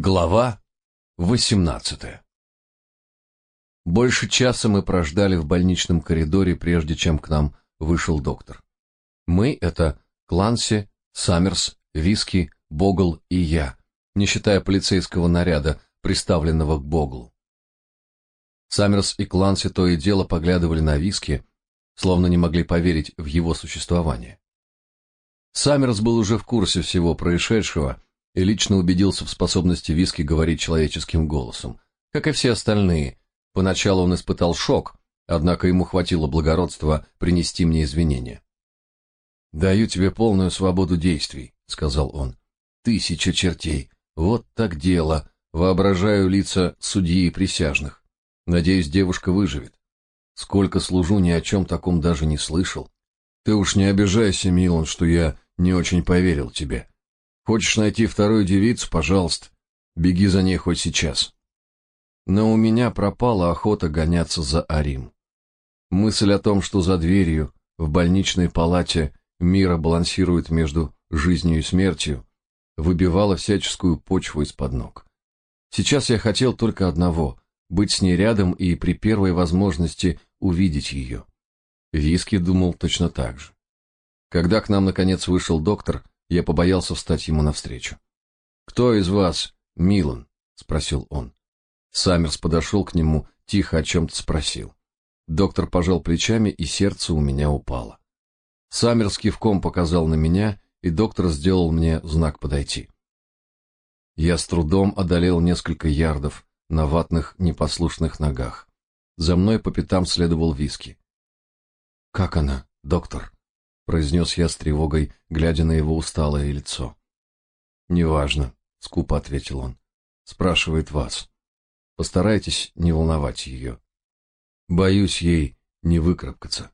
Глава 18 Больше часа мы прождали в больничном коридоре, прежде чем к нам вышел доктор. Мы — это Кланси, Саммерс, Виски, Богл и я, не считая полицейского наряда, приставленного к Боглу. Саммерс и Кланси то и дело поглядывали на Виски, словно не могли поверить в его существование. Саммерс был уже в курсе всего происшедшего — и лично убедился в способности Виски говорить человеческим голосом. Как и все остальные, поначалу он испытал шок, однако ему хватило благородства принести мне извинения. «Даю тебе полную свободу действий», — сказал он. «Тысяча чертей. Вот так дело. Воображаю лица судьи и присяжных. Надеюсь, девушка выживет. Сколько служу, ни о чем таком даже не слышал. Ты уж не обижайся, Милан, что я не очень поверил тебе. Хочешь найти вторую девицу, пожалуйста, беги за ней хоть сейчас. Но у меня пропала охота гоняться за Арим. Мысль о том, что за дверью, в больничной палате, мира балансирует между жизнью и смертью, выбивала всяческую почву из-под ног. Сейчас я хотел только одного — быть с ней рядом и при первой возможности увидеть ее. Виски думал точно так же. Когда к нам наконец вышел доктор, я побоялся встать ему навстречу. «Кто из вас Милан?» — спросил он. Саммерс подошел к нему, тихо о чем-то спросил. Доктор пожал плечами, и сердце у меня упало. Саммерс кивком показал на меня, и доктор сделал мне знак подойти. Я с трудом одолел несколько ярдов на ватных непослушных ногах. За мной по пятам следовал виски. «Как она, доктор?» Произнес я с тревогой, глядя на его усталое лицо. Неважно, скупо ответил он. Спрашивает вас. Постарайтесь не волновать ее. Боюсь ей не выкарабкаться.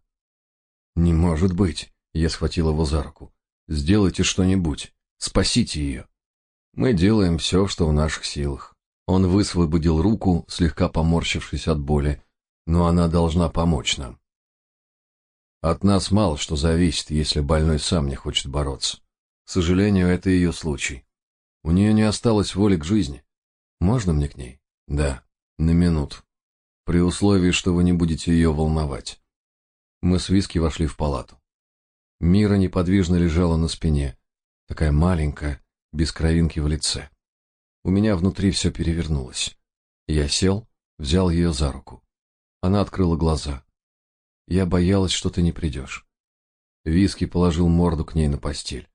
Не может быть, я схватил его за руку. Сделайте что-нибудь, спасите ее. Мы делаем все, что в наших силах. Он высвободил руку, слегка поморщившись от боли, но она должна помочь нам. От нас мало что зависит, если больной сам не хочет бороться. К сожалению, это ее случай. У нее не осталось воли к жизни. Можно мне к ней? Да, на минуту. При условии, что вы не будете ее волновать. Мы с Виски вошли в палату. Мира неподвижно лежала на спине, такая маленькая, без кровинки в лице. У меня внутри все перевернулось. Я сел, взял ее за руку. Она открыла глаза. Я боялась, что ты не придешь. Виски положил морду к ней на постель.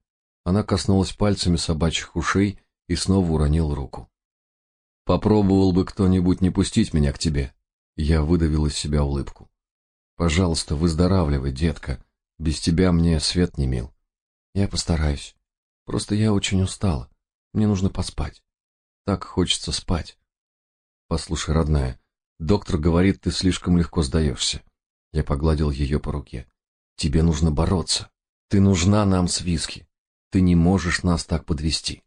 Она коснулась пальцами собачьих ушей и снова уронил руку. Попробовал бы кто-нибудь не пустить меня к тебе. Я выдавил из себя улыбку. Пожалуйста, выздоравливай, детка. Без тебя мне свет не мил. Я постараюсь. Просто я очень устала. Мне нужно поспать. Так хочется спать. Послушай, родная, доктор говорит, ты слишком легко сдаешься. Я погладил ее по руке. Тебе нужно бороться. Ты нужна нам с виски. Ты не можешь нас так подвести.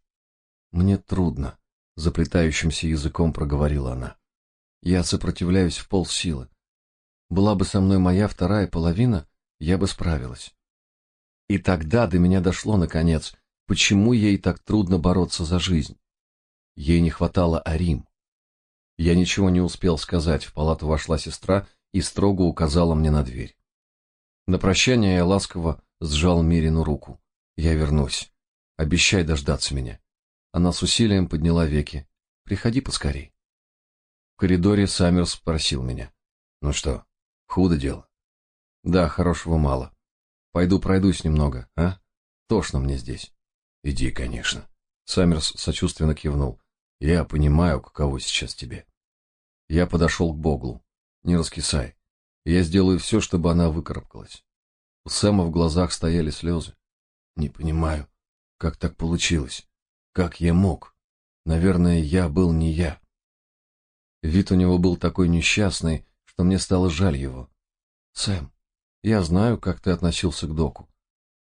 Мне трудно, заплетающимся языком проговорила она. Я сопротивляюсь в полсилы. Была бы со мной моя вторая половина, я бы справилась. И тогда до меня дошло наконец, почему ей так трудно бороться за жизнь. Ей не хватало Арим. Я ничего не успел сказать, в палату вошла сестра и строго указала мне на дверь. На прощание я ласково сжал Мирину руку. Я вернусь. Обещай дождаться меня. Она с усилием подняла веки. Приходи поскорей. В коридоре Саммерс спросил меня. Ну что, худо дело? Да, хорошего мало. Пойду пройдусь немного, а? Тошно мне здесь. Иди, конечно. Саммерс сочувственно кивнул. Я понимаю, каково сейчас тебе. Я подошел к Боглу. Не раскисай. Я сделаю все, чтобы она выкарабкалась. У Сэма в глазах стояли слезы. Не понимаю, как так получилось. Как я мог? Наверное, я был не я. Вид у него был такой несчастный, что мне стало жаль его. Сэм, я знаю, как ты относился к Доку.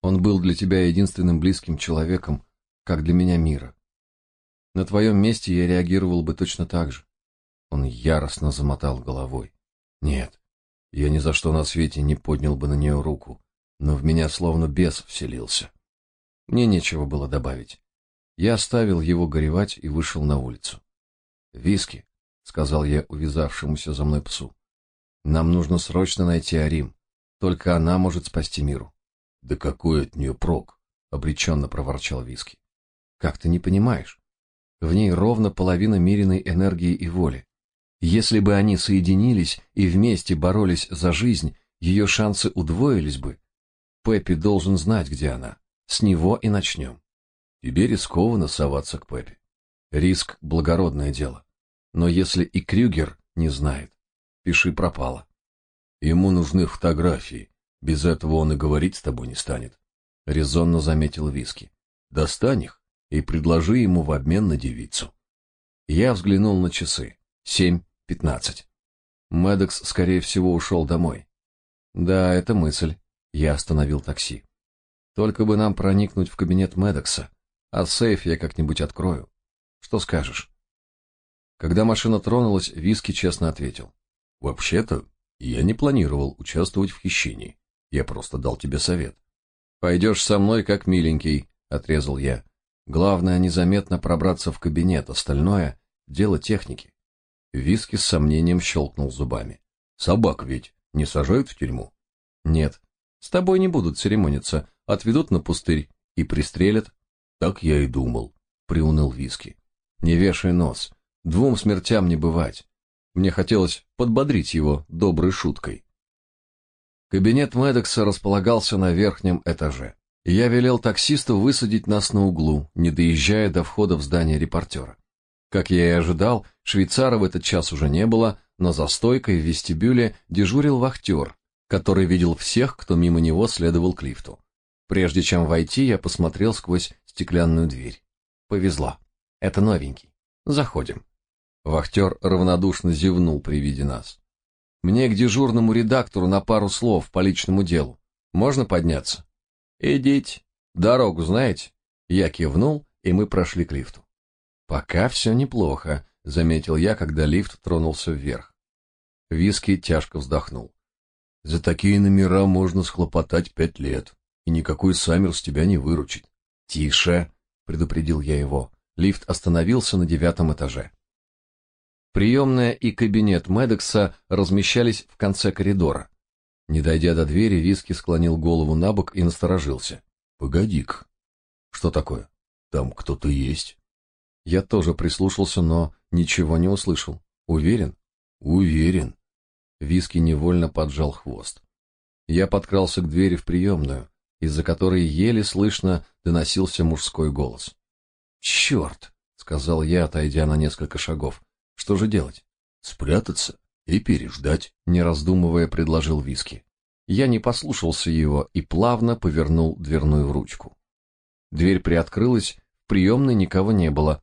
Он был для тебя единственным близким человеком, как для меня мира. На твоем месте я реагировал бы точно так же. Он яростно замотал головой. Нет, я ни за что на свете не поднял бы на нее руку, но в меня словно бес вселился. Мне нечего было добавить. Я оставил его горевать и вышел на улицу. «Виски», — сказал я увязавшемуся за мной псу. «Нам нужно срочно найти Арим. Только она может спасти миру». «Да какой от нее прок?» — обреченно проворчал Виски. «Как ты не понимаешь? В ней ровно половина мириной энергии и воли. Если бы они соединились и вместе боролись за жизнь, ее шансы удвоились бы. Пеппи должен знать, где она. С него и начнем. Тебе рискованно соваться к Пеппи. Риск — благородное дело. Но если и Крюгер не знает, пиши пропало. Ему нужны фотографии. Без этого он и говорить с тобой не станет. Резонно заметил Виски. Достань их и предложи ему в обмен на девицу. Я взглянул на часы. Семь пятнадцать. Медекс, скорее всего, ушел домой. Да, это мысль. Я остановил такси. Только бы нам проникнуть в кабинет Медекса, а сейф я как-нибудь открою. Что скажешь? Когда машина тронулась, Виски честно ответил. Вообще-то, я не планировал участвовать в хищении. Я просто дал тебе совет. Пойдешь со мной, как миленький, отрезал я. Главное незаметно пробраться в кабинет, остальное дело техники. Виски с сомнением щелкнул зубами. Собак ведь не сажают в тюрьму? Нет. С тобой не будут церемониться, отведут на пустырь и пристрелят. Так я и думал, приуныл Виски. Не вешай нос. Двум смертям не бывать. Мне хотелось подбодрить его доброй шуткой. Кабинет Медекса располагался на верхнем этаже. Я велел таксисту высадить нас на углу, не доезжая до входа в здание репортера. Как я и ожидал, швейцара в этот час уже не было, но за стойкой в вестибюле дежурил вахтер, который видел всех, кто мимо него следовал к лифту. Прежде чем войти, я посмотрел сквозь стеклянную дверь. Повезло. Это новенький. Заходим. Вахтер равнодушно зевнул при виде нас. Мне к дежурному редактору на пару слов по личному делу. Можно подняться? Идите. Дорогу знаете? Я кивнул, и мы прошли к лифту. Пока все неплохо, заметил я, когда лифт тронулся вверх. Виски тяжко вздохнул. За такие номера можно схлопотать пять лет, и никакой Саммер с тебя не выручит. Тише, предупредил я его. Лифт остановился на девятом этаже. Приемная и кабинет Медекса размещались в конце коридора. Не дойдя до двери, Виски склонил голову на бок и насторожился. Погоди-ка. Что такое? Там кто-то есть? Я тоже прислушался, но ничего не услышал. Уверен? Уверен. Виски невольно поджал хвост. Я подкрался к двери в приемную, из-за которой еле слышно доносился мужской голос. «Черт!» — сказал я, отойдя на несколько шагов. «Что же делать?» «Спрятаться и переждать», — не раздумывая предложил Виски. Я не послушался его и плавно повернул дверную ручку. Дверь приоткрылась, в приемной никого не было,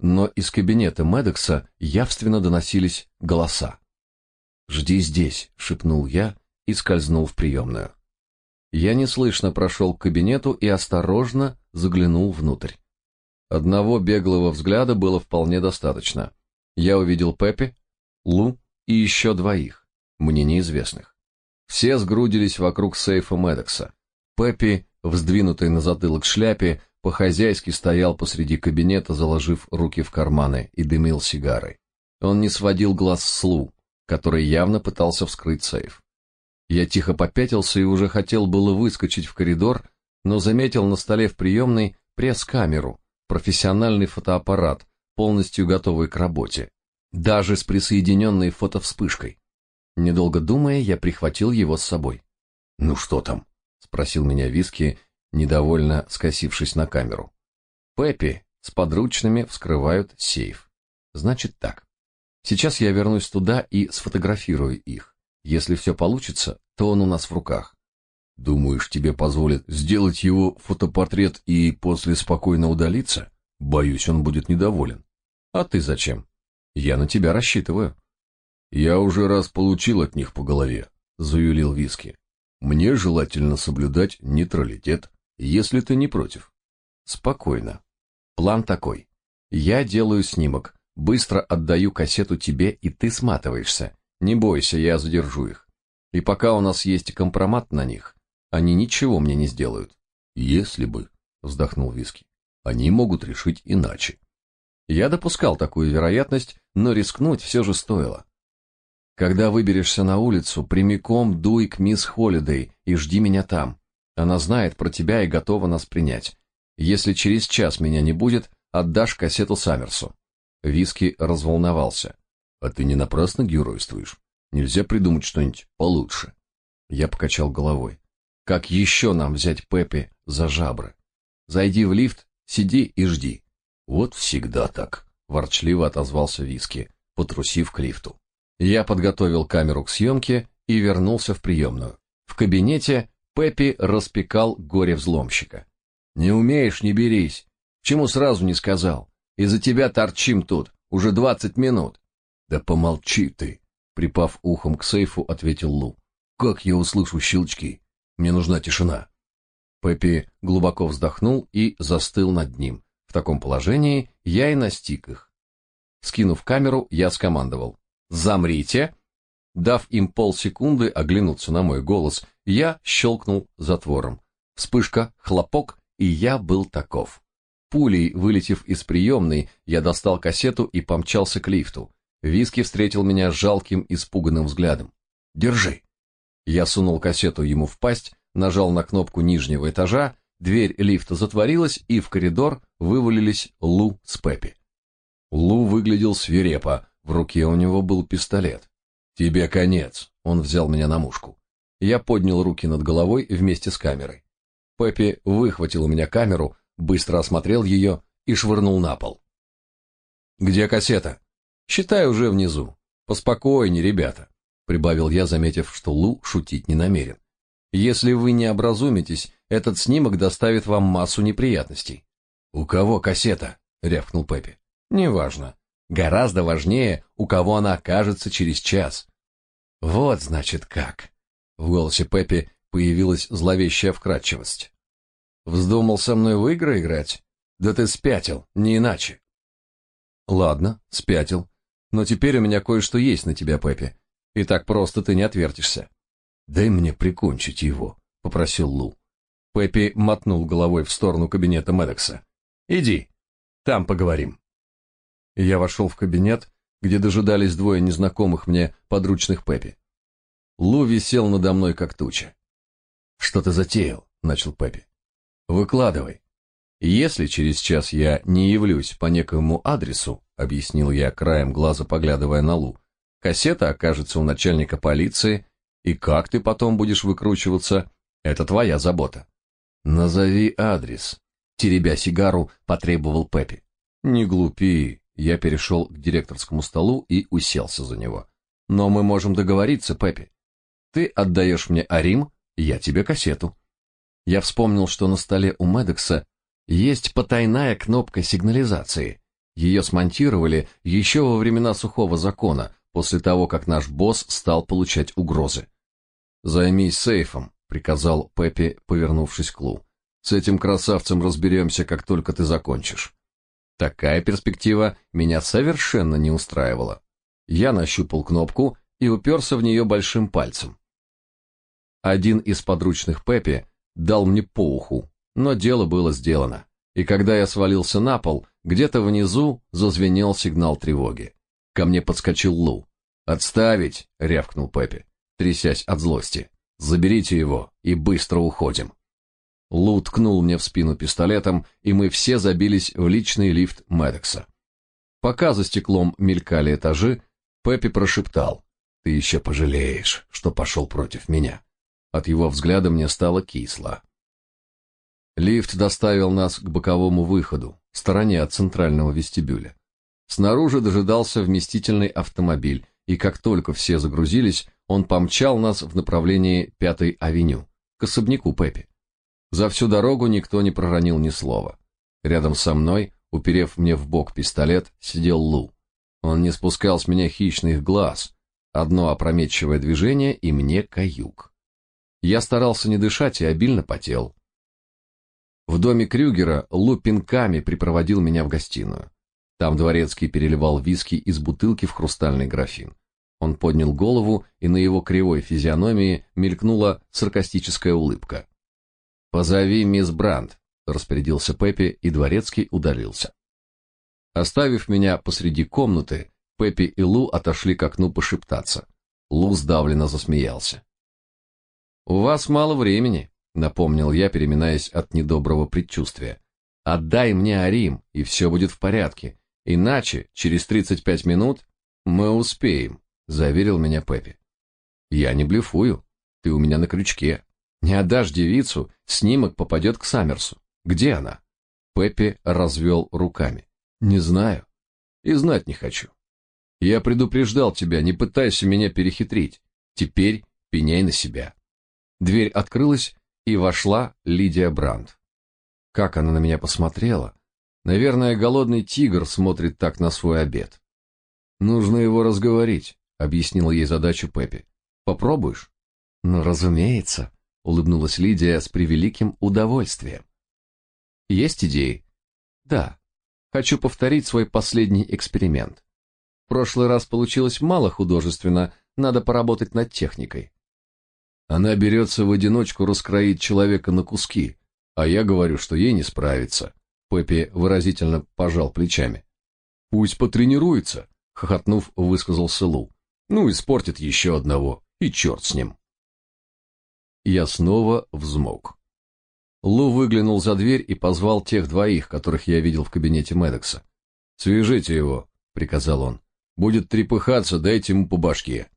но из кабинета Медекса явственно доносились голоса. «Жди здесь», — шепнул я и скользнул в приемную. Я неслышно прошел к кабинету и осторожно заглянул внутрь. Одного беглого взгляда было вполне достаточно. Я увидел Пеппи, Лу и еще двоих, мне неизвестных. Все сгрудились вокруг сейфа Медекса. Пеппи, вздвинутый на затылок шляпе, по-хозяйски стоял посреди кабинета, заложив руки в карманы, и дымил сигарой. Он не сводил глаз с Лу, который явно пытался вскрыть сейф. Я тихо попятился и уже хотел было выскочить в коридор, но заметил на столе в приемной пресс-камеру, профессиональный фотоаппарат, полностью готовый к работе, даже с присоединенной фотовспышкой. Недолго думая, я прихватил его с собой. «Ну что там?» — спросил меня Виски, недовольно скосившись на камеру. Пеппи с подручными вскрывают сейф. Значит так. Сейчас я вернусь туда и сфотографирую их. Если все получится, то он у нас в руках. Думаешь, тебе позволят сделать его фотопортрет и после спокойно удалиться? Боюсь, он будет недоволен. А ты зачем? Я на тебя рассчитываю. Я уже раз получил от них по голове, заюлил Виски. Мне желательно соблюдать нейтралитет если ты не против. Спокойно. План такой. Я делаю снимок, быстро отдаю кассету тебе, и ты сматываешься. Не бойся, я задержу их. И пока у нас есть компромат на них, они ничего мне не сделают. Если бы, вздохнул Виски. Они могут решить иначе. Я допускал такую вероятность, но рискнуть все же стоило. Когда выберешься на улицу, прямиком дуй к мисс Холидей и жди меня там. Она знает про тебя и готова нас принять. Если через час меня не будет, отдашь кассету Саммерсу. Виски разволновался. А ты не напрасно геройствуешь. Нельзя придумать что-нибудь получше. Я покачал головой. Как еще нам взять Пеппи за жабры? Зайди в лифт, сиди и жди. Вот всегда так, ворчливо отозвался Виски, потрусив к лифту. Я подготовил камеру к съемке и вернулся в приемную. В кабинете Пеппи распекал горе-взломщика. «Не умеешь, не берись. Чему сразу не сказал? Из-за тебя торчим тут. Уже двадцать минут». «Да помолчи ты», — припав ухом к сейфу, ответил Лу. «Как я услышу щелчки? Мне нужна тишина». Пеппи глубоко вздохнул и застыл над ним. В таком положении я и настиг их. Скинув камеру, я скомандовал. «Замрите!» Дав им полсекунды оглянуться на мой голос, я щелкнул затвором. Вспышка, хлопок, и я был таков. Пулей, вылетев из приемной, я достал кассету и помчался к лифту. Виски встретил меня жалким, испуганным взглядом. «Держи!» Я сунул кассету ему в пасть, нажал на кнопку нижнего этажа, дверь лифта затворилась, и в коридор вывалились Лу с Пеппи. Лу выглядел свирепо, в руке у него был пистолет. «Тебе конец!» — он взял меня на мушку. Я поднял руки над головой вместе с камерой. Пеппи выхватил у меня камеру, быстро осмотрел ее и швырнул на пол. «Где кассета?» «Считай уже внизу. Поспокойнее, ребята», — прибавил я, заметив, что Лу шутить не намерен. «Если вы не образумитесь, этот снимок доставит вам массу неприятностей». «У кого кассета?» — рявкнул Пеппи. «Неважно. Гораздо важнее, у кого она окажется через час». «Вот, значит, как». В голосе Пеппи появилась зловещая вкрадчивость. Вздумал со мной в игры играть? Да ты спятил, не иначе. Ладно, спятил. Но теперь у меня кое-что есть на тебя, Пеппи. И так просто ты не отвертишься. Дай мне прикончить его, попросил Лу. Пеппи мотнул головой в сторону кабинета Медекса. Иди, там поговорим. Я вошел в кабинет, где дожидались двое незнакомых мне подручных Пеппи. Лу висел надо мной как туча. «Что ты затеял?» — начал Пеппи. «Выкладывай. Если через час я не явлюсь по некоему адресу, — объяснил я краем глаза, поглядывая на Лу, — кассета окажется у начальника полиции, и как ты потом будешь выкручиваться, это твоя забота. Назови адрес. Теребя сигару, потребовал Пеппи. Не глупи. Я перешел к директорскому столу и уселся за него. Но мы можем договориться, Пеппи. Ты отдаешь мне Арим, я тебе кассету. Я вспомнил, что на столе у Медекса есть потайная кнопка сигнализации. Ее смонтировали еще во времена сухого закона, после того, как наш босс стал получать угрозы. «Займись сейфом», — приказал Пеппи, повернувшись к Лу. «С этим красавцем разберемся, как только ты закончишь». Такая перспектива меня совершенно не устраивала. Я нащупал кнопку и уперся в нее большим пальцем. Один из подручных Пеппи дал мне по уху, но дело было сделано. И когда я свалился на пол, где-то внизу зазвенел сигнал тревоги. Ко мне подскочил Лу. «Отставить!» — рявкнул Пеппи, трясясь от злости. «Заберите его и быстро уходим». Лу ткнул мне в спину пистолетом, и мы все забились в личный лифт Медекса. Пока за стеклом мелькали этажи, Пеппи прошептал. «Ты еще пожалеешь, что пошел против меня». От его взгляда мне стало кисло. Лифт доставил нас к боковому выходу, в стороне от центрального вестибюля. Снаружи дожидался вместительный автомобиль, и как только все загрузились, он помчал нас в направлении Пятой авеню, к особняку Пеппи. За всю дорогу никто не проронил ни слова. Рядом со мной, уперев мне в бок пистолет, сидел Лу. Он не спускал с меня хищных глаз. Одно опрометчивое движение, и мне каюк. Я старался не дышать и обильно потел. В доме Крюгера Лу пинками припроводил меня в гостиную. Там дворецкий переливал виски из бутылки в хрустальный графин. Он поднял голову, и на его кривой физиономии мелькнула саркастическая улыбка. «Позови мисс Брандт. распорядился Пеппи, и дворецкий удалился. Оставив меня посреди комнаты, Пеппи и Лу отошли к окну пошептаться. Лу сдавленно засмеялся. «У вас мало времени», — напомнил я, переминаясь от недоброго предчувствия. «Отдай мне Арим, и все будет в порядке. Иначе, через тридцать пять минут, мы успеем», — заверил меня Пеппи. «Я не блефую. Ты у меня на крючке. Не отдашь девицу, снимок попадет к Саммерсу. Где она?» Пеппи развел руками. «Не знаю. И знать не хочу. Я предупреждал тебя, не пытайся меня перехитрить. Теперь пеняй на себя». Дверь открылась, и вошла Лидия Брандт. Как она на меня посмотрела! Наверное, голодный тигр смотрит так на свой обед. Нужно его разговорить, объяснила ей задачу Пеппи. Попробуешь? Ну, разумеется, улыбнулась Лидия с превеликим удовольствием. Есть идеи? Да. Хочу повторить свой последний эксперимент. В прошлый раз получилось мало художественно, надо поработать над техникой. Она берется в одиночку раскроить человека на куски, а я говорю, что ей не справиться. Пеппи выразительно пожал плечами. Пусть потренируется, хохотнув, высказал Лу. Ну, испортит еще одного, и черт с ним. Я снова взмок. Лу выглянул за дверь и позвал тех двоих, которых я видел в кабинете Медекса. «Свяжите его», — приказал он. «Будет трепыхаться, дайте ему по башке».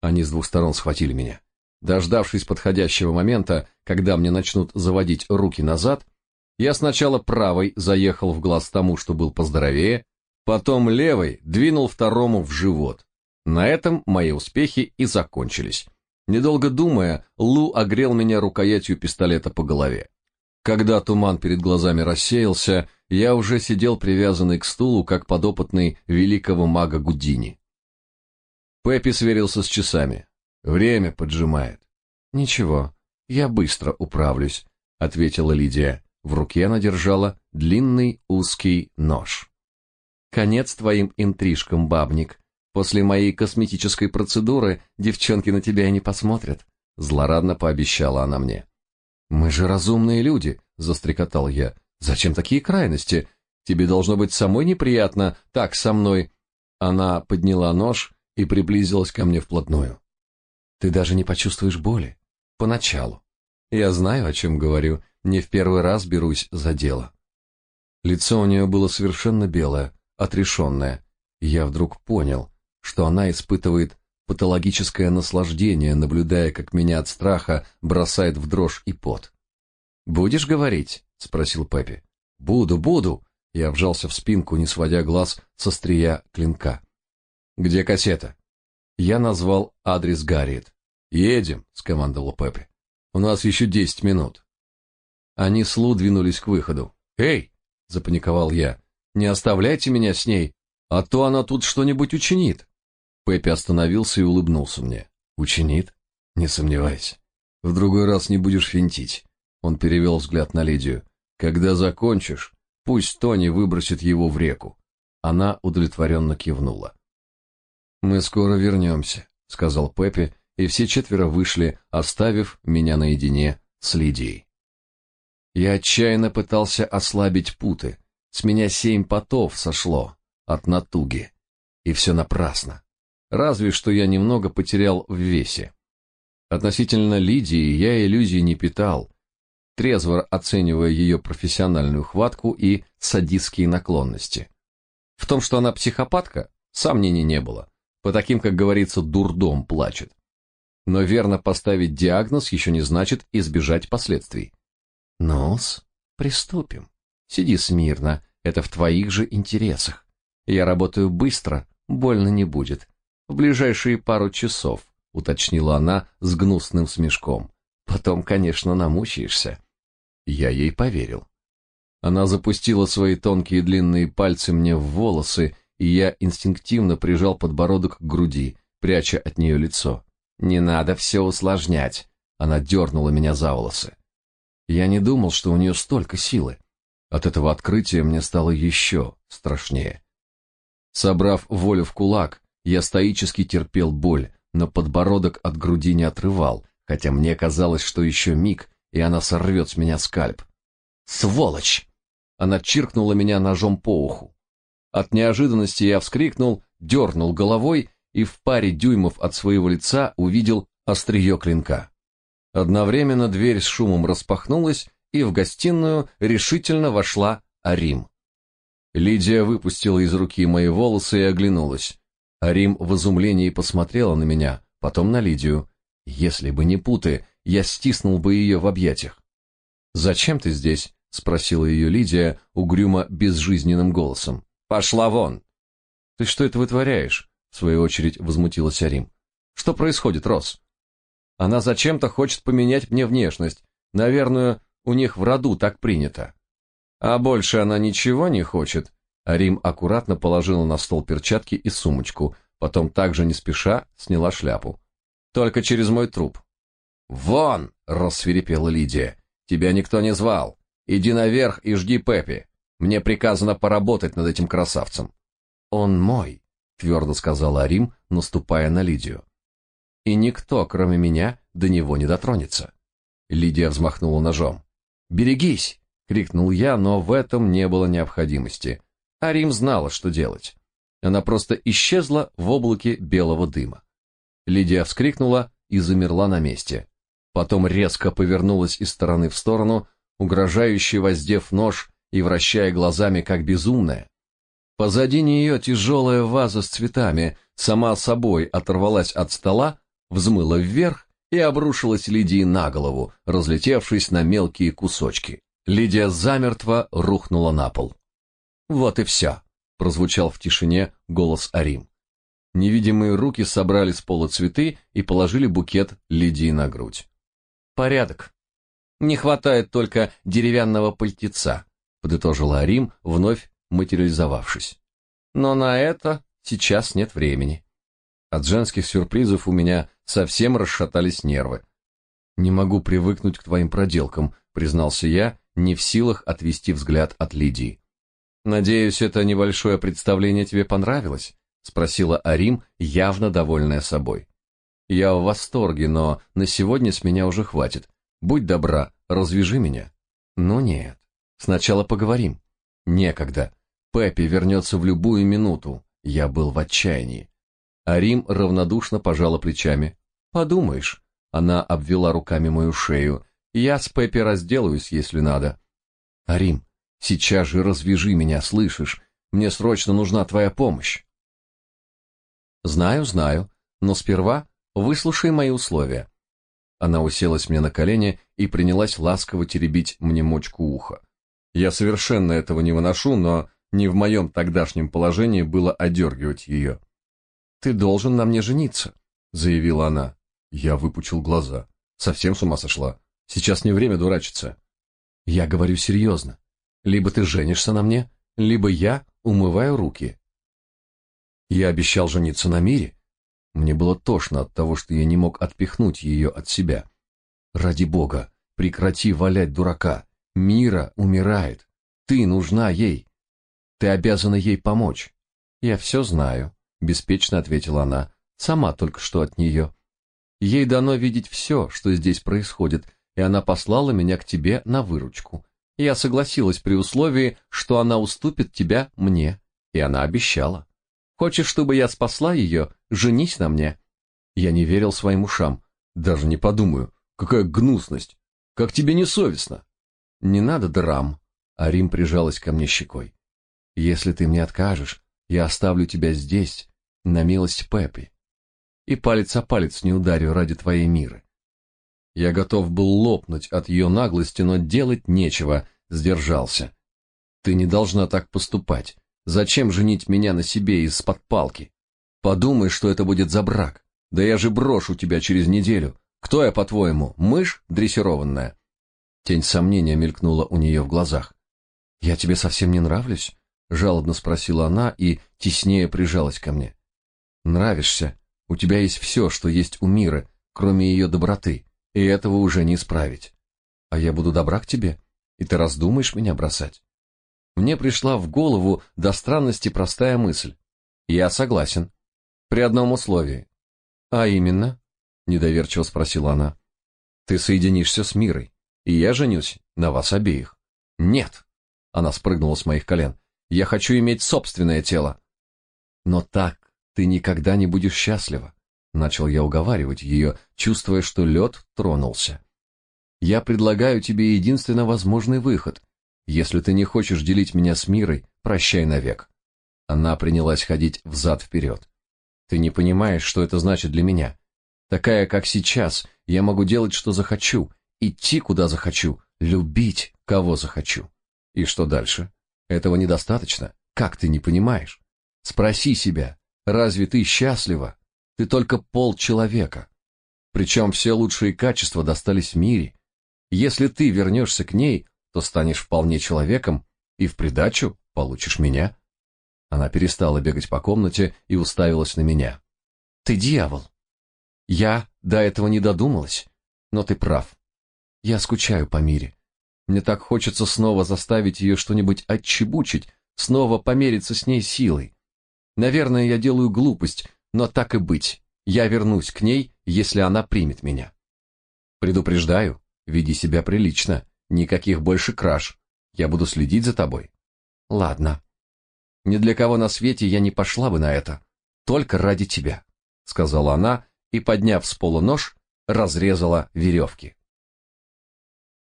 Они с двух сторон схватили меня. Дождавшись подходящего момента, когда мне начнут заводить руки назад, я сначала правой заехал в глаз тому, что был поздоровее, потом левой двинул второму в живот. На этом мои успехи и закончились. Недолго думая, Лу огрел меня рукоятью пистолета по голове. Когда туман перед глазами рассеялся, я уже сидел привязанный к стулу, как подопытный великого мага Гудини. Пеппи сверился с часами. Время поджимает. Ничего, я быстро управлюсь, ответила Лидия. В руке она держала длинный узкий нож. Конец твоим интрижкам, бабник. После моей косметической процедуры девчонки на тебя не посмотрят, злорадно пообещала она мне. Мы же разумные люди, застрекотал я. Зачем такие крайности? Тебе должно быть самой неприятно так со мной. Она подняла нож и приблизилась ко мне вплотную. Ты даже не почувствуешь боли. Поначалу. Я знаю, о чем говорю, не в первый раз берусь за дело. Лицо у нее было совершенно белое, отрешенное. Я вдруг понял, что она испытывает патологическое наслаждение, наблюдая, как меня от страха бросает в дрожь и пот. «Будешь говорить?» — спросил Пеппи. «Буду, буду!» Я вжался в спинку, не сводя глаз со стрия клинка. «Где кассета?» Я назвал адрес Гарриет. «Едем», — скомандовал Пеппи. «У нас еще десять минут». Они с Лу двинулись к выходу. «Эй!» — запаниковал я. «Не оставляйте меня с ней, а то она тут что-нибудь учинит». Пеппи остановился и улыбнулся мне. «Учинит? Не сомневайся. В другой раз не будешь финтить». Он перевел взгляд на Лидию. «Когда закончишь, пусть Тони выбросит его в реку». Она удовлетворенно кивнула. «Мы скоро вернемся», — сказал Пеппи, и все четверо вышли, оставив меня наедине с Лидией. Я отчаянно пытался ослабить путы. С меня семь потов сошло от натуги. И все напрасно. Разве что я немного потерял в весе. Относительно Лидии я иллюзий не питал, трезво оценивая ее профессиональную хватку и садистские наклонности. В том, что она психопатка, сомнений не было. По таким, как говорится, дурдом плачет. Но верно поставить диагноз еще не значит избежать последствий. Нос, приступим. Сиди смирно, это в твоих же интересах. Я работаю быстро, больно не будет. В ближайшие пару часов, уточнила она с гнусным смешком. Потом, конечно, намучаешься. Я ей поверил. Она запустила свои тонкие длинные пальцы мне в волосы и я инстинктивно прижал подбородок к груди, пряча от нее лицо. «Не надо все усложнять!» Она дернула меня за волосы. Я не думал, что у нее столько силы. От этого открытия мне стало еще страшнее. Собрав волю в кулак, я стоически терпел боль, но подбородок от груди не отрывал, хотя мне казалось, что еще миг, и она сорвет с меня скальп. Сволочь! Она чиркнула меня ножом по уху. От неожиданности я вскрикнул, дернул головой и в паре дюймов от своего лица увидел острие клинка. Одновременно дверь с шумом распахнулась, и в гостиную решительно вошла Арим. Лидия выпустила из руки мои волосы и оглянулась. Арим в изумлении посмотрела на меня, потом на Лидию. Если бы не путы, я стиснул бы ее в объятиях. «Зачем ты здесь?» — спросила ее Лидия угрюмо безжизненным голосом. «Пошла вон!» «Ты что это вытворяешь?» — в свою очередь возмутилась Арим. «Что происходит, Рос?» «Она зачем-то хочет поменять мне внешность. Наверное, у них в роду так принято». «А больше она ничего не хочет?» Арим аккуратно положила на стол перчатки и сумочку, потом также не спеша сняла шляпу. «Только через мой труп». «Вон!» — рассверепела Лидия. «Тебя никто не звал. Иди наверх и жди Пеппи. Мне приказано поработать над этим красавцем». «Он мой», — твердо сказала Арим, наступая на Лидию. «И никто, кроме меня, до него не дотронется». Лидия взмахнула ножом. «Берегись!» — крикнул я, но в этом не было необходимости. Арим знала, что делать. Она просто исчезла в облаке белого дыма. Лидия вскрикнула и замерла на месте. Потом резко повернулась из стороны в сторону, угрожающе воздев нож и вращая глазами, как безумная. Позади нее тяжелая ваза с цветами сама собой оторвалась от стола, взмыла вверх и обрушилась Лидии на голову, разлетевшись на мелкие кусочки. Лидия замертво рухнула на пол. «Вот и все», — прозвучал в тишине голос Арим. Невидимые руки собрали с пола цветы и положили букет Лидии на грудь. «Порядок. Не хватает только деревянного пальтеца», — подытожила Арим, вновь материализовавшись. «Но на это сейчас нет времени». От женских сюрпризов у меня совсем расшатались нервы. «Не могу привыкнуть к твоим проделкам», — признался я, не в силах отвести взгляд от Лидии. «Надеюсь, это небольшое представление тебе понравилось?» — спросила Арим, явно довольная собой. «Я в восторге, но на сегодня с меня уже хватит. Будь добра, развяжи меня». «Ну нет. Сначала поговорим». «Некогда. Пеппи вернется в любую минуту». Я был в отчаянии. Арим равнодушно пожала плечами. «Подумаешь». Она обвела руками мою шею. «Я с Пеппи разделаюсь, если надо». «Арим, сейчас же развяжи меня, слышишь? Мне срочно нужна твоя помощь». «Знаю, знаю, но сперва выслушай мои условия». Она уселась мне на колени и принялась ласково теребить мне мочку уха. Я совершенно этого не выношу, но не в моем тогдашнем положении было одергивать ее. «Ты должен на мне жениться», — заявила она. Я выпучил глаза. Совсем с ума сошла. Сейчас не время дурачиться. Я говорю серьезно. Либо ты женишься на мне, либо я умываю руки. Я обещал жениться на Мире. Мне было тошно от того, что я не мог отпихнуть ее от себя. Ради бога, прекрати валять дурака. Мира умирает. Ты нужна ей. Ты обязана ей помочь. Я все знаю беспечно ответила она, сама только что от нее. Ей дано видеть все, что здесь происходит, и она послала меня к тебе на выручку. Я согласилась при условии, что она уступит тебя мне, и она обещала. Хочешь, чтобы я спасла ее? Женись на мне. Я не верил своим ушам. Даже не подумаю. Какая гнусность. Как тебе не совестно? Не надо драм. Арим прижалась ко мне щекой. Если ты мне откажешь, я оставлю тебя здесь, на милость Пеппи. И палец о палец не ударю ради твоей миры. Я готов был лопнуть от ее наглости, но делать нечего, сдержался. Ты не должна так поступать. Зачем женить меня на себе из-под палки? Подумай, что это будет за брак. Да я же брошу тебя через неделю. Кто я, по-твоему, мышь дрессированная? Тень сомнения мелькнула у нее в глазах. Я тебе совсем не нравлюсь? жалобно спросила она и теснее прижалась ко мне. Нравишься. У тебя есть все, что есть у мира, кроме ее доброты, и этого уже не исправить. А я буду добра к тебе, и ты раздумаешь меня бросать. Мне пришла в голову до странности простая мысль. Я согласен. При одном условии. А именно? Недоверчиво спросила она. Ты соединишься с мирой, и я женюсь на вас обеих. Нет. Она спрыгнула с моих колен. Я хочу иметь собственное тело. Но так ты никогда не будешь счастлива. Начал я уговаривать ее, чувствуя, что лед тронулся. Я предлагаю тебе единственно возможный выход. Если ты не хочешь делить меня с мирой, прощай навек. Она принялась ходить взад-вперед. Ты не понимаешь, что это значит для меня. Такая, как сейчас, я могу делать, что захочу, идти, куда захочу, любить, кого захочу. И что дальше? Этого недостаточно. Как ты не понимаешь? Спроси себя, разве ты счастлива? Ты только пол человека. Причем все лучшие качества достались мире. Если ты вернешься к ней, то станешь вполне человеком и в придачу получишь меня. Она перестала бегать по комнате и уставилась на меня. Ты дьявол. Я до этого не додумалась, но ты прав. Я скучаю по мире. Мне так хочется снова заставить ее что-нибудь отчебучить, снова помериться с ней силой. Наверное, я делаю глупость, но так и быть. Я вернусь к ней, если она примет меня. Предупреждаю, веди себя прилично, никаких больше краж. Я буду следить за тобой. Ладно. Ни для кого на свете я не пошла бы на это, только ради тебя, сказала она и, подняв с пола нож, разрезала веревки.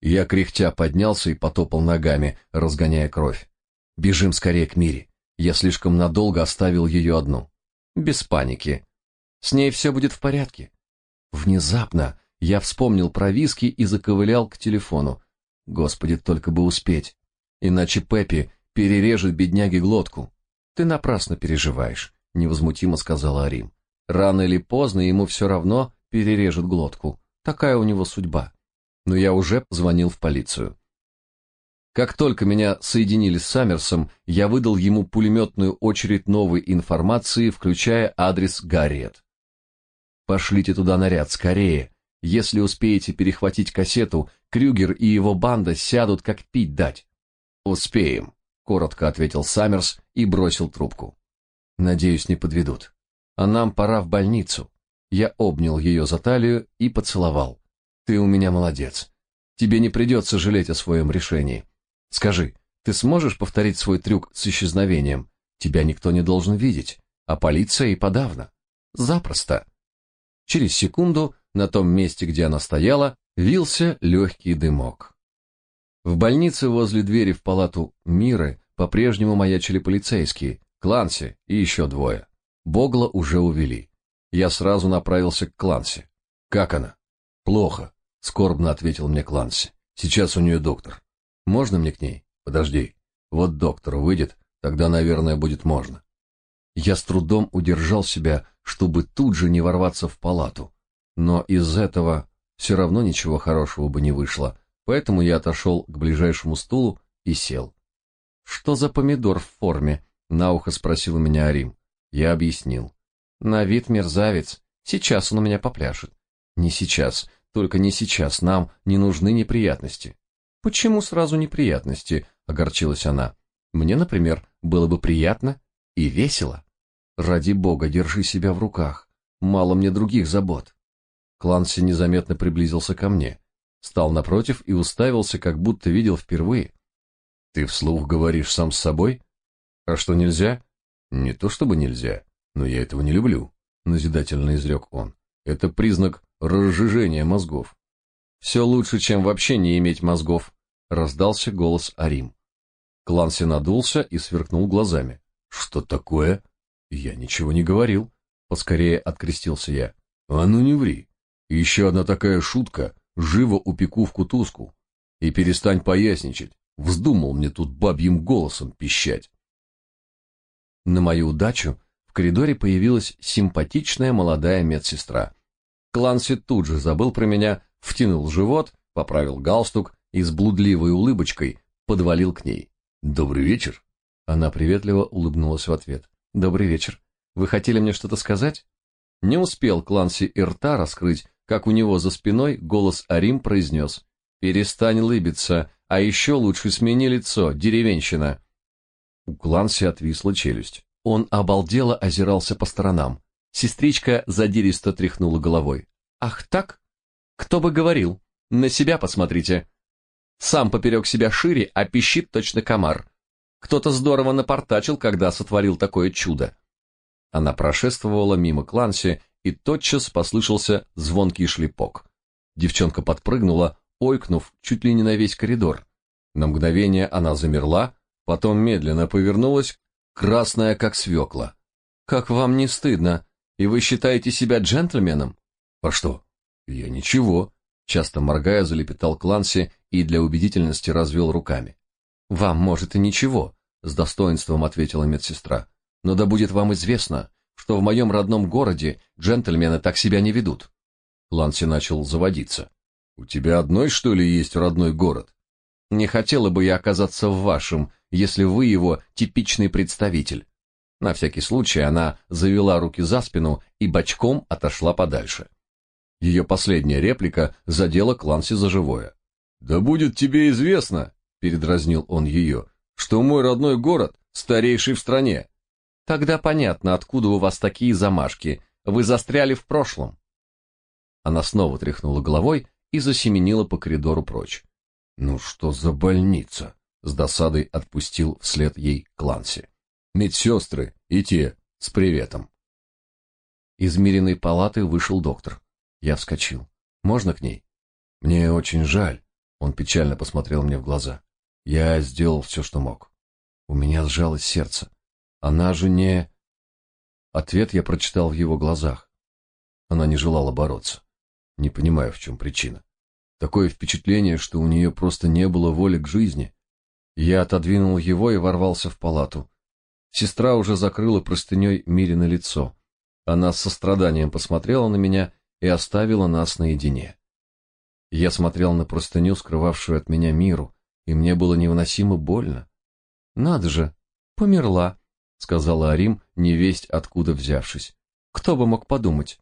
Я кряхтя поднялся и потопал ногами, разгоняя кровь. Бежим скорее к Мире. Я слишком надолго оставил ее одну. Без паники. С ней все будет в порядке. Внезапно я вспомнил про виски и заковылял к телефону. Господи, только бы успеть. Иначе Пеппи перережет бедняге глотку. Ты напрасно переживаешь, невозмутимо сказала Арим. Рано или поздно ему все равно перережет глотку. Такая у него судьба но я уже звонил в полицию. Как только меня соединили с Саммерсом, я выдал ему пулеметную очередь новой информации, включая адрес Гарриет. «Пошлите туда наряд, скорее. Если успеете перехватить кассету, Крюгер и его банда сядут, как пить дать». «Успеем», — коротко ответил Саммерс и бросил трубку. «Надеюсь, не подведут. А нам пора в больницу». Я обнял ее за талию и поцеловал. Ты у меня молодец. Тебе не придется жалеть о своем решении. Скажи, ты сможешь повторить свой трюк с исчезновением? Тебя никто не должен видеть, а полиция и подавно. Запросто. Через секунду на том месте, где она стояла, вился легкий дымок. В больнице возле двери в палату Миры по-прежнему маячили полицейские, Кланси и еще двое. Богла уже увели. Я сразу направился к Кланси. Как она? Плохо. — скорбно ответил мне Кланси. «Сейчас у нее доктор. Можно мне к ней? Подожди. Вот доктор выйдет, тогда, наверное, будет можно». Я с трудом удержал себя, чтобы тут же не ворваться в палату. Но из этого все равно ничего хорошего бы не вышло, поэтому я отошел к ближайшему стулу и сел. «Что за помидор в форме?» — на ухо спросил меня Арим. Я объяснил. «На вид мерзавец. Сейчас он у меня попляшет». «Не сейчас. Только не сейчас, нам не нужны неприятности. Почему сразу неприятности? огорчилась она. Мне, например, было бы приятно и весело. Ради бога, держи себя в руках. Мало мне других забот. Кланси незаметно приблизился ко мне, стал напротив и уставился, как будто видел впервые. Ты вслух говоришь сам с собой? А что нельзя? Не то чтобы нельзя, но я этого не люблю, назидательно изрек он. Это признак разжижения мозгов. Все лучше, чем вообще не иметь мозгов, раздался голос Арим. Кланси надулся и сверкнул глазами. Что такое? Я ничего не говорил. Поскорее открестился я. А ну не ври. Еще одна такая шутка, живо упеку в кутузку. И перестань поясничать. Вздумал мне тут бабьим голосом пищать. На мою удачу в коридоре появилась симпатичная молодая медсестра. Кланси тут же забыл про меня, втянул живот, поправил галстук и с блудливой улыбочкой подвалил к ней. «Добрый вечер!» Она приветливо улыбнулась в ответ. «Добрый вечер. Вы хотели мне что-то сказать?» Не успел Кланси и рта раскрыть, как у него за спиной голос Арим произнес. «Перестань лыбиться, а еще лучше смени лицо, деревенщина!» У Кланси отвисла челюсть. Он обалдело озирался по сторонам. Сестричка задиристо тряхнула головой. Ах так? Кто бы говорил? На себя посмотрите. Сам поперек себя шире, а пищит точно комар. Кто-то здорово напортачил, когда сотворил такое чудо. Она прошествовала мимо Кланси, и тотчас послышался звонкий шлепок. Девчонка подпрыгнула, ойкнув чуть ли не на весь коридор. На мгновение она замерла, потом медленно повернулась, красная как свекла. «Как вам не стыдно? И вы считаете себя джентльменом?» «А что?» «Я ничего», — часто моргая, залепетал Кланси и для убедительности развел руками. «Вам, может, и ничего», — с достоинством ответила медсестра. «Но да будет вам известно, что в моем родном городе джентльмены так себя не ведут». Кланси начал заводиться. «У тебя одной, что ли, есть родной город?» «Не хотела бы я оказаться в вашем, если вы его типичный представитель». На всякий случай она завела руки за спину и бочком отошла подальше. Ее последняя реплика задела Кланси за живое. «Да будет тебе известно», — передразнил он ее, — «что мой родной город старейший в стране». «Тогда понятно, откуда у вас такие замашки. Вы застряли в прошлом». Она снова тряхнула головой и засеменила по коридору прочь. «Ну что за больница?» — с досадой отпустил вслед ей Кланси. «Медсестры и те с приветом». Из Мириной палаты вышел доктор. Я вскочил. «Можно к ней?» «Мне очень жаль», он печально посмотрел мне в глаза. Я сделал все, что мог. У меня сжалось сердце. Она же не... Ответ я прочитал в его глазах. Она не желала бороться. Не понимаю, в чем причина. Такое впечатление, что у нее просто не было воли к жизни. Я отодвинул его и ворвался в палату. Сестра уже закрыла простыней Мирино лицо. Она с состраданием посмотрела на меня и оставила нас наедине. Я смотрел на простыню, скрывавшую от меня миру, и мне было невыносимо больно. «Надо же, померла», — сказала Арим, невесть откуда взявшись. «Кто бы мог подумать?»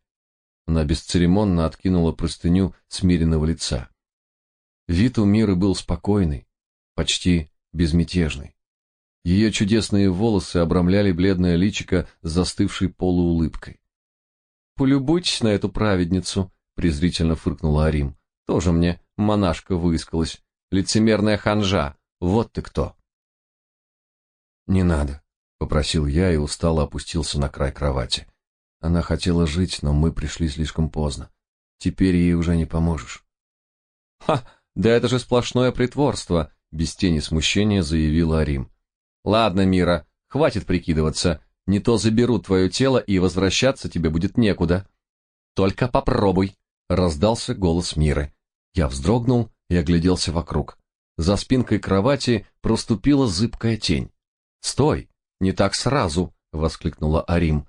Она бесцеремонно откинула простыню с миренного лица. Вид у Миры был спокойный, почти безмятежный. Ее чудесные волосы обрамляли бледное личико с застывшей полуулыбкой. «Полюбуйтесь на эту праведницу», — презрительно фыркнула Арим. Тоже мне монашка выискалась. Лицемерная ханжа. Вот ты кто. Не надо, попросил я и устало опустился на край кровати. Она хотела жить, но мы пришли слишком поздно. Теперь ей уже не поможешь. Ха, да это же сплошное притворство, без тени смущения заявила Арим. Ладно, Мира, хватит прикидываться. Не то заберут твое тело, и возвращаться тебе будет некуда. Только попробуй, раздался голос Миры. Я вздрогнул и огляделся вокруг. За спинкой кровати проступила зыбкая тень. "Стой, не так сразу", воскликнула Арим.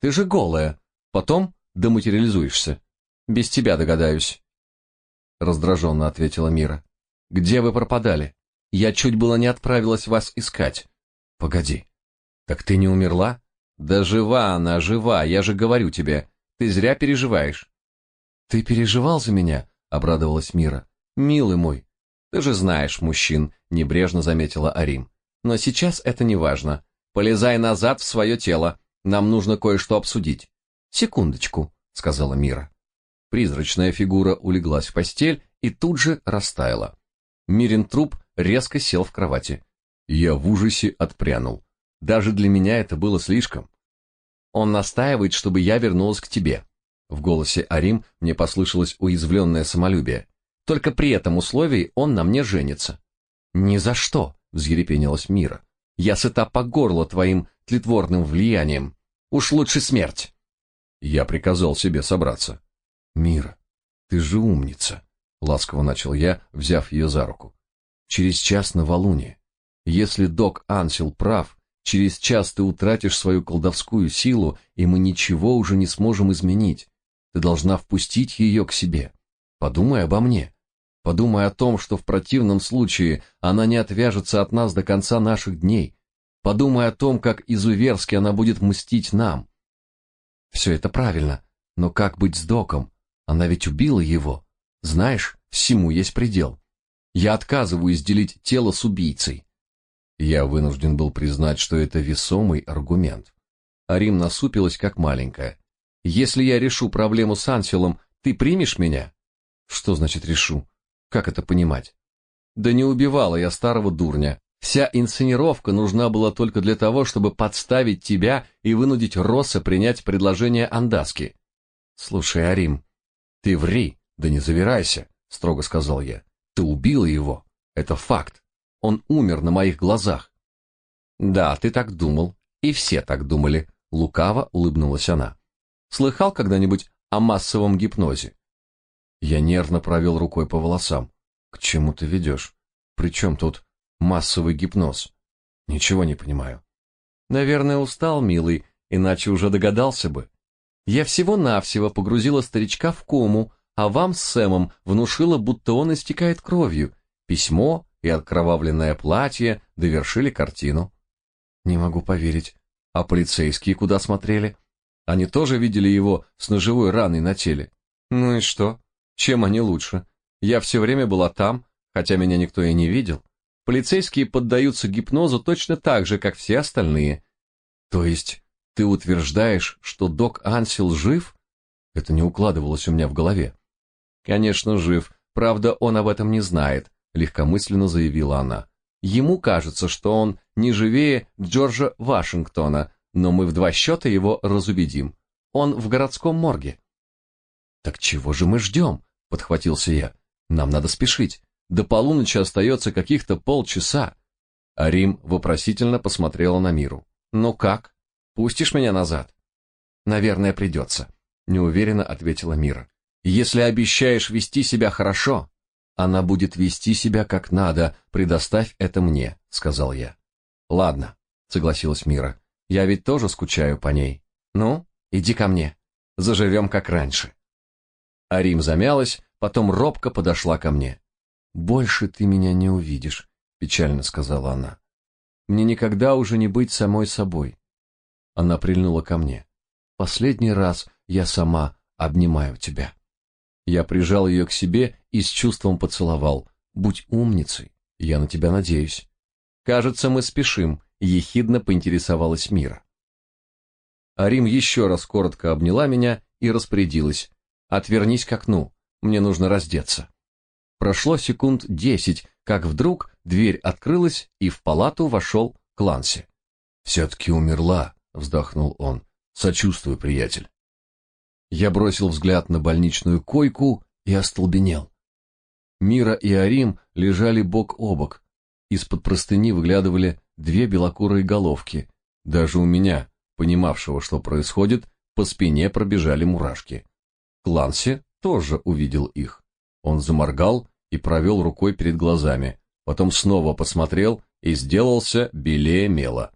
"Ты же голая. Потом дематериализуешься. Без тебя догадаюсь". раздраженно ответила Мира. "Где вы пропадали? Я чуть было не отправилась вас искать". "Погоди. Так ты не умерла?" "Да жива она, жива, я же говорю тебе. Ты зря переживаешь". "Ты переживал за меня?" обрадовалась Мира. Милый мой, ты же знаешь мужчин, небрежно заметила Арим. Но сейчас это не важно. Полезай назад в свое тело. Нам нужно кое-что обсудить. Секундочку, сказала Мира. Призрачная фигура улеглась в постель и тут же растаяла. Мирин труп резко сел в кровати. Я в ужасе отпрянул. Даже для меня это было слишком. Он настаивает, чтобы я вернулась к тебе. В голосе Арим мне послышалось уязвленное самолюбие. Только при этом условии он на мне женится. Ни за что, взъерепенилась Мира. Я сыта по горло твоим тлетворным влиянием. Уж лучше смерть. Я приказал себе собраться. Мира, ты же умница, ласково начал я, взяв ее за руку. Через час новолуние. Если док Ансел прав, через час ты утратишь свою колдовскую силу, и мы ничего уже не сможем изменить. Ты должна впустить ее к себе. Подумай обо мне. Подумай о том, что в противном случае она не отвяжется от нас до конца наших дней. Подумай о том, как изуверски она будет мстить нам. Все это правильно, но как быть с Доком? Она ведь убила его. Знаешь, всему есть предел. Я отказываюсь делить тело с убийцей. Я вынужден был признать, что это весомый аргумент. Арим насупилась, как маленькая. Если я решу проблему с Анселом, ты примешь меня? Что значит решу? Как это понимать? Да не убивала я старого дурня. Вся инсценировка нужна была только для того, чтобы подставить тебя и вынудить Росса принять предложение Андаски. Слушай, Арим, ты ври, да не завирайся, строго сказал я. Ты убила его. Это факт. Он умер на моих глазах. Да, ты так думал, и все так думали, лукаво улыбнулась она. Слыхал когда-нибудь о массовом гипнозе? Я нервно провел рукой по волосам. К чему ты ведешь? При чем тут массовый гипноз? Ничего не понимаю. Наверное, устал, милый, иначе уже догадался бы. Я всего-навсего погрузила старичка в кому, а вам с Сэмом внушила, будто он истекает кровью. Письмо и откровавленное платье довершили картину. Не могу поверить. А полицейские куда смотрели? Они тоже видели его с ножевой раной на теле. Ну и что? Чем они лучше? Я все время была там, хотя меня никто и не видел. Полицейские поддаются гипнозу точно так же, как все остальные. То есть ты утверждаешь, что док Ансел жив? Это не укладывалось у меня в голове. Конечно, жив. Правда, он об этом не знает, легкомысленно заявила она. Ему кажется, что он не живее Джорджа Вашингтона, но мы в два счета его разубедим. Он в городском морге. Так чего же мы ждем? подхватился я. Нам надо спешить. До полуночи остается каких-то полчаса. А Рим вопросительно посмотрела на Миру. Ну как? Пустишь меня назад? Наверное, придется», — неуверенно ответила Мира. Если обещаешь вести себя хорошо, она будет вести себя как надо, предоставь это мне, сказал я. Ладно, согласилась Мира. Я ведь тоже скучаю по ней. Ну, иди ко мне. Заживем как раньше. Арим замялась, потом робко подошла ко мне. Больше ты меня не увидишь, печально сказала она. Мне никогда уже не быть самой собой. Она прильнула ко мне. Последний раз я сама обнимаю тебя. Я прижал ее к себе и с чувством поцеловал. Будь умницей, я на тебя надеюсь. Кажется, мы спешим, ехидно поинтересовалась Мира. Арим еще раз коротко обняла меня и распорядилась: "Отвернись к окну, мне нужно раздеться". Прошло секунд десять, как вдруг дверь открылась и в палату вошел Кланси. «Все-таки умерла, вздохнул он. Сочувствую, приятель. Я бросил взгляд на больничную койку и остолбенел. Мира и Арим лежали бок о бок. Из-под простыни выглядывали две белокурые головки. Даже у меня, понимавшего, что происходит, по спине пробежали мурашки. Кланси тоже увидел их. Он заморгал и провел рукой перед глазами, потом снова посмотрел и сделался белее мела.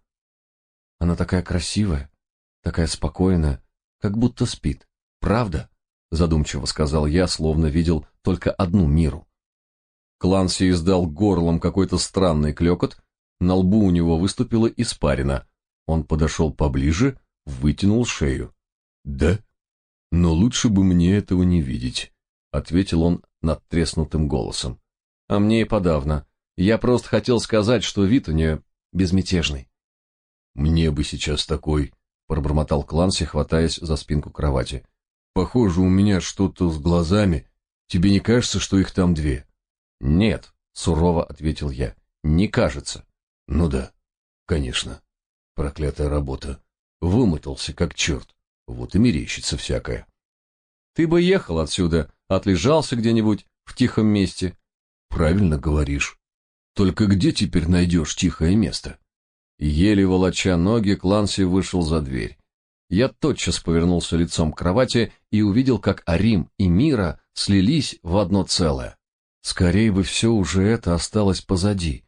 Она такая красивая, такая спокойная, как будто спит. Правда? Задумчиво сказал я, словно видел только одну миру. Кланси издал горлом какой-то странный клёкот, на лбу у него выступила испарина. Он подошел поближе, вытянул шею. «Да? Но лучше бы мне этого не видеть», — ответил он надтреснутым голосом. «А мне и подавно. Я просто хотел сказать, что вид у нее безмятежный». «Мне бы сейчас такой», — пробормотал Кланси, хватаясь за спинку кровати. «Похоже, у меня что-то с глазами. Тебе не кажется, что их там две?» «Нет», — сурово ответил я. «Не кажется». «Ну да, конечно. Проклятая работа. Вымотался, как черт. Вот и мерещится всякое». «Ты бы ехал отсюда, отлежался где-нибудь в тихом месте». «Правильно говоришь. Только где теперь найдешь тихое место?» Еле волоча ноги, Кланси вышел за дверь. Я тотчас повернулся лицом к кровати и увидел, как Арим и Мира слились в одно целое. Скорее бы все уже это осталось позади.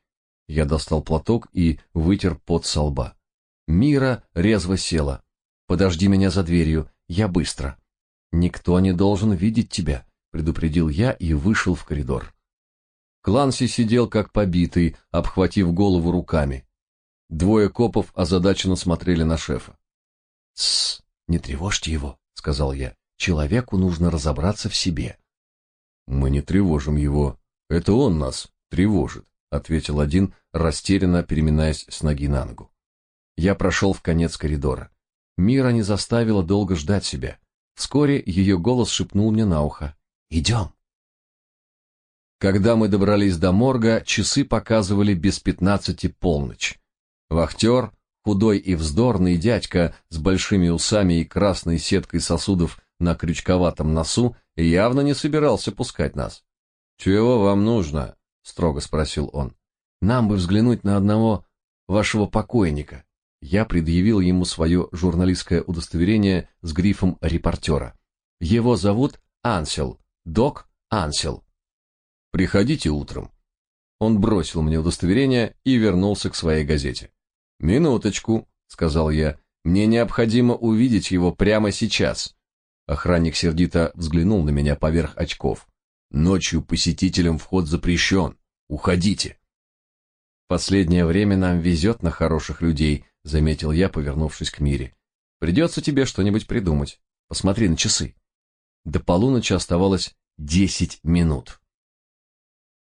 Я достал платок и вытер пот со лба. Мира резво села. «Подожди меня за дверью, я быстро». «Никто не должен видеть тебя», — предупредил я и вышел в коридор. Кланси сидел как побитый, обхватив голову руками. Двое копов озадаченно смотрели на шефа. «Тссс, не тревожьте его», — сказал я. «Человеку нужно разобраться в себе». «Мы не тревожим его. Это он нас тревожит», — ответил один, растерянно переминаясь с ноги на ногу. Я прошел в конец коридора. Мира не заставила долго ждать себя. Вскоре ее голос шепнул мне на ухо. «Идем». Когда мы добрались до морга, часы показывали без пятнадцати полночь. Вахтер, худой и вздорный дядька с большими усами и красной сеткой сосудов на крючковатом носу, явно не собирался пускать нас. «Чего вам нужно?» — строго спросил он. «Нам бы взглянуть на одного вашего покойника». Я предъявил ему свое журналистское удостоверение с грифом репортера. Его зовут Ансел, док Ансел. Приходите утром. Он бросил мне удостоверение и вернулся к своей газете. Минуточку, сказал я. Мне необходимо увидеть его прямо сейчас. Охранник сердито взглянул на меня поверх очков. Ночью посетителям вход запрещен. Уходите. Последнее время нам везет на хороших людей, заметил я, повернувшись к Мире. Придется тебе что-нибудь придумать. Посмотри на часы. До полуночи оставалось десять минут.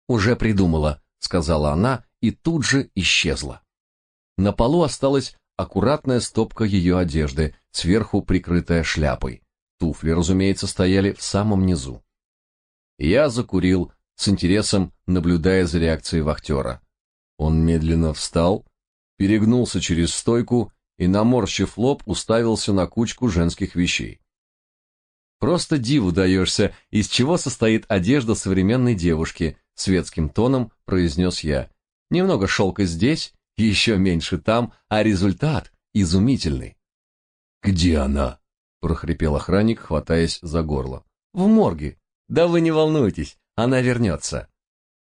Уже придумала, сказала она и тут же исчезла. На полу осталась аккуратная стопка ее одежды, сверху прикрытая шляпой. Туфли, разумеется, стояли в самом низу. Я закурил, с интересом наблюдая за реакцией вахтера. Он медленно встал, перегнулся через стойку и, наморщив лоб, уставился на кучку женских вещей. Просто диву даешься, из чего состоит одежда современной девушки, светским тоном произнес я. Немного шелка здесь, еще меньше там, а результат изумительный. Где она? прохрипел охранник, хватаясь за горло. В морге. Да вы не волнуйтесь, она вернется.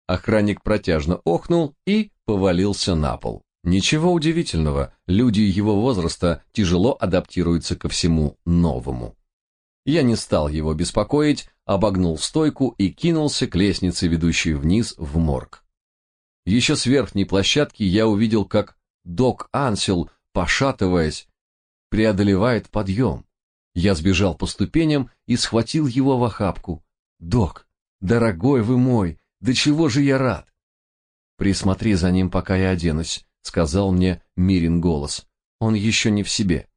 Охранник протяжно охнул и повалился на пол. Ничего удивительного, люди его возраста тяжело адаптируются ко всему новому. Я не стал его беспокоить, обогнул стойку и кинулся к лестнице, ведущей вниз в морг. Еще с верхней площадки я увидел, как док Ансел, пошатываясь, преодолевает подъем. Я сбежал по ступеням и схватил его в охапку. «Док, дорогой вы мой, да чего же я рад!» «Присмотри за ним, пока я оденусь», — сказал мне Мирин голос. «Он еще не в себе».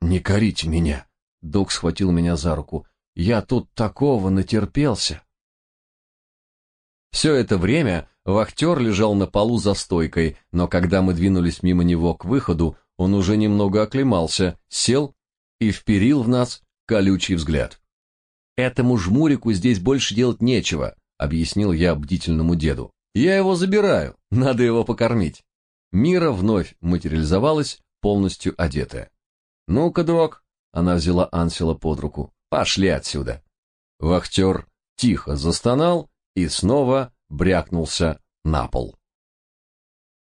«Не корите меня», — док схватил меня за руку. «Я тут такого натерпелся». Все это время вахтер лежал на полу за стойкой, но когда мы двинулись мимо него к выходу, он уже немного оклемался, сел и вперил в нас колючий взгляд. «Этому жмурику здесь больше делать нечего», — объяснил я бдительному деду. «Я его забираю, надо его покормить». Мира вновь материализовалась, полностью одетая. «Ну-ка, док», — она взяла Ансела под руку, — «пошли отсюда». Вахтер тихо застонал и снова брякнулся на пол.